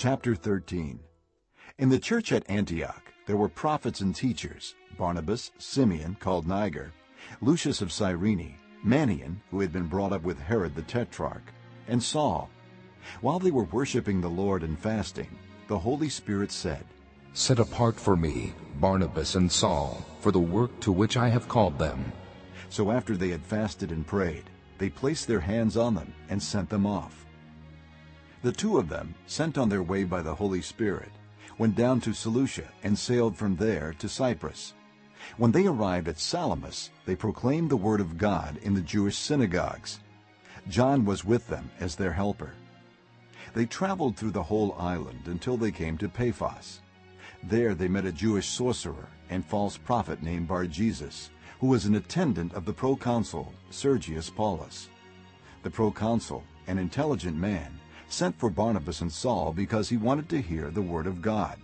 Chapter 13 In the church at Antioch there were prophets and teachers, Barnabas, Simeon, called Niger, Lucius of Cyrene, Manaen, who had been brought up with Herod the Tetrarch, and Saul. While they were worshiping the Lord and fasting, the Holy Spirit said, Set apart for me Barnabas and Saul for the work to which I have called them. So after they had fasted and prayed, they placed their hands on them and sent them off. The two of them, sent on their way by the Holy Spirit, went down to Seleucia and sailed from there to Cyprus. When they arrived at Salamis, they proclaimed the word of God in the Jewish synagogues. John was with them as their helper. They traveled through the whole island until they came to Paphos. There they met a Jewish sorcerer and false prophet named Bar-Jesus, who was an attendant of the proconsul Sergius Paulus. The proconsul, an intelligent man, sent for Barnabas and Saul because he wanted to hear the word of God.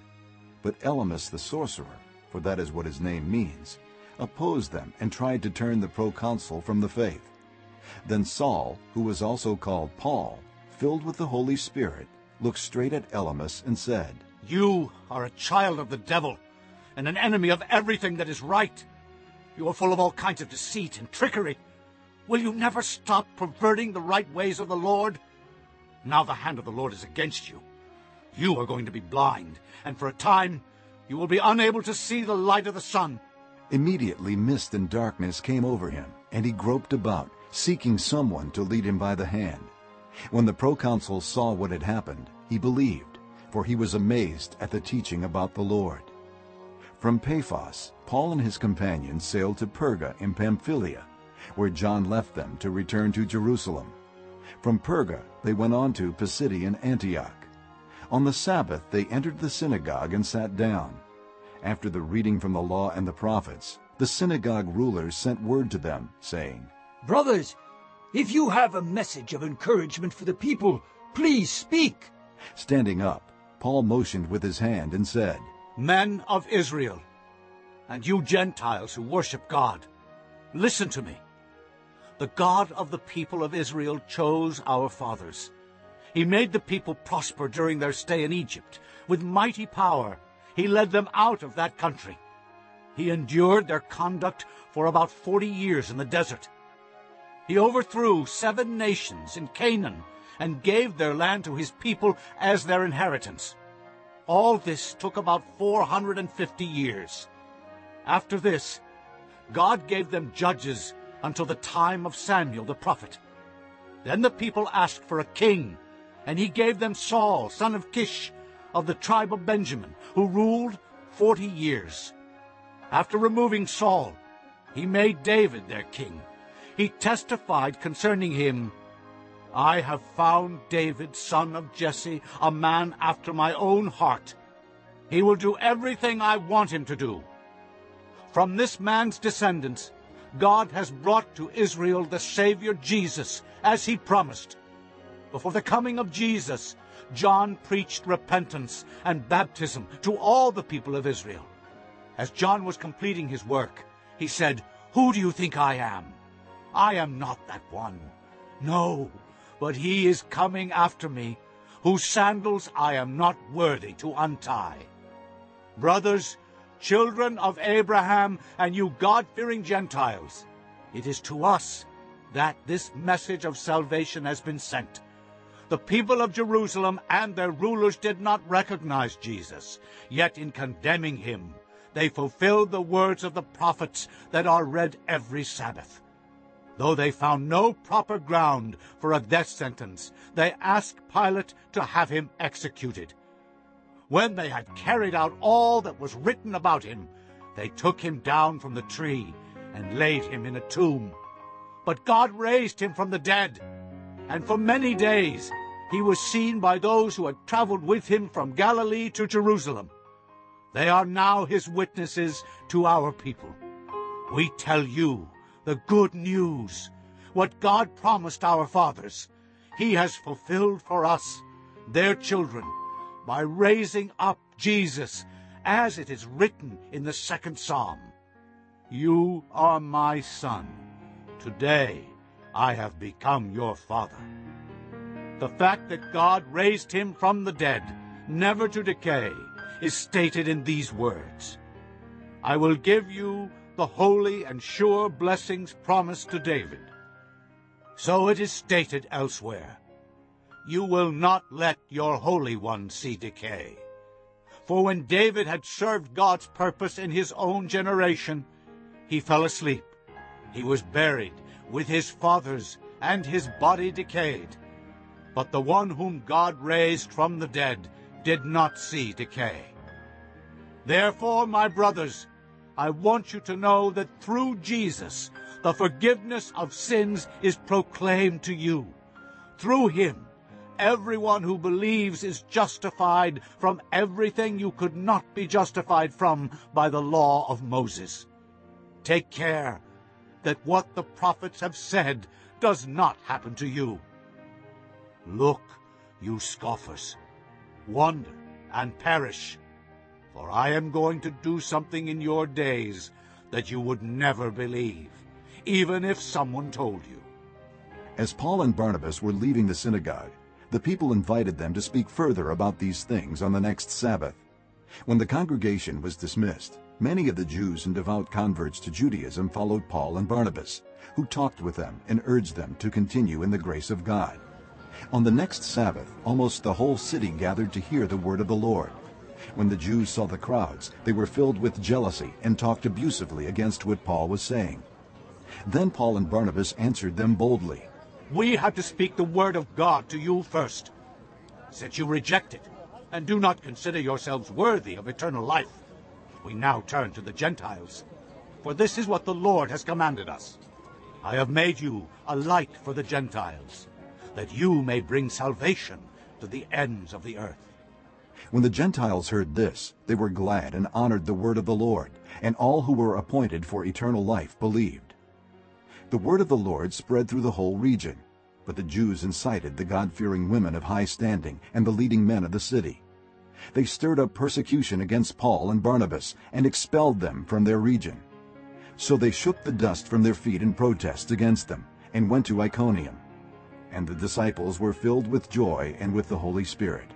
But Elymas the sorcerer, for that is what his name means, opposed them and tried to turn the proconsul from the faith. Then Saul, who was also called Paul, filled with the Holy Spirit, looked straight at Elymas and said, You are a child of the devil, and an enemy of everything that is right. You are full of all kinds of deceit and trickery. Will you never stop perverting the right ways of the Lord? Now the hand of the Lord is against you. You are going to be blind, and for a time you will be unable to see the light of the sun. Immediately mist and darkness came over him, and he groped about, seeking someone to lead him by the hand. When the proconsul saw what had happened, he believed, for he was amazed at the teaching about the Lord. From Paphos, Paul and his companions sailed to Perga in Pamphylia, where John left them to return to Jerusalem. From Perga they went on to Pisidian Antioch. On the Sabbath they entered the synagogue and sat down. After the reading from the law and the prophets, the synagogue rulers sent word to them, saying, Brothers, if you have a message of encouragement for the people, please speak. Standing up, Paul motioned with his hand and said, Men of Israel, and you Gentiles who worship God, listen to me. The God of the people of Israel chose our fathers. He made the people prosper during their stay in Egypt. With mighty power, he led them out of that country. He endured their conduct for about forty years in the desert. He overthrew seven nations in Canaan and gave their land to his people as their inheritance. All this took about 450 years. After this, God gave them judges until the time of Samuel the prophet. Then the people asked for a king, and he gave them Saul, son of Kish, of the tribe of Benjamin, who ruled forty years. After removing Saul, he made David their king. He testified concerning him, I have found David, son of Jesse, a man after my own heart. He will do everything I want him to do. From this man's descendants, God has brought to Israel the Savior Jesus, as he promised. Before the coming of Jesus, John preached repentance and baptism to all the people of Israel. As John was completing his work, he said, Who do you think I am? I am not that one. No, but he is coming after me, whose sandals I am not worthy to untie. Brothers, children of Abraham, and you God-fearing Gentiles, it is to us that this message of salvation has been sent. The people of Jerusalem and their rulers did not recognize Jesus, yet in condemning him, they fulfilled the words of the prophets that are read every Sabbath. Though they found no proper ground for a death sentence, they asked Pilate to have him executed. When they had carried out all that was written about him, they took him down from the tree and laid him in a tomb. But God raised him from the dead, and for many days he was seen by those who had traveled with him from Galilee to Jerusalem. They are now his witnesses to our people. We tell you the good news, what God promised our fathers. He has fulfilled for us, their children, by raising up Jesus, as it is written in the second psalm. You are my son. Today I have become your father. The fact that God raised him from the dead never to decay, is stated in these words. I will give you the holy and sure blessings promised to David. So it is stated elsewhere, You will not let your Holy One see decay. For when David had served God's purpose in his own generation, he fell asleep. He was buried with his fathers, and his body decayed. But the one whom God raised from the dead did not see decay. Therefore, my brothers, I want you to know that through Jesus, the forgiveness of sins is proclaimed to you. Through him, everyone who believes is justified from everything you could not be justified from by the law of Moses. Take care that what the prophets have said does not happen to you. Look, you scoffers, wonder and perish, for I am going to do something in your days that you would never believe, even if someone told you. As Paul and Barnabas were leaving the synagogue, the people invited them to speak further about these things on the next Sabbath. When the congregation was dismissed, many of the Jews and devout converts to Judaism followed Paul and Barnabas, who talked with them and urged them to continue in the grace of God. On the next Sabbath, almost the whole city gathered to hear the word of the Lord. When the Jews saw the crowds, they were filled with jealousy and talked abusively against what Paul was saying. Then Paul and Barnabas answered them boldly. We had to speak the word of God to you first. Since you reject it, and do not consider yourselves worthy of eternal life, we now turn to the Gentiles. For this is what the Lord has commanded us. I have made you a light for the Gentiles, that you may bring salvation to the ends of the earth. When the Gentiles heard this, they were glad and honored the word of the Lord, and all who were appointed for eternal life believed. The word of the Lord spread through the whole region, but the Jews incited the God-fearing women of high standing and the leading men of the city. They stirred up persecution against Paul and Barnabas and expelled them from their region. So they shook the dust from their feet in protest against them and went to Iconium. And the disciples were filled with joy and with the Holy Spirit.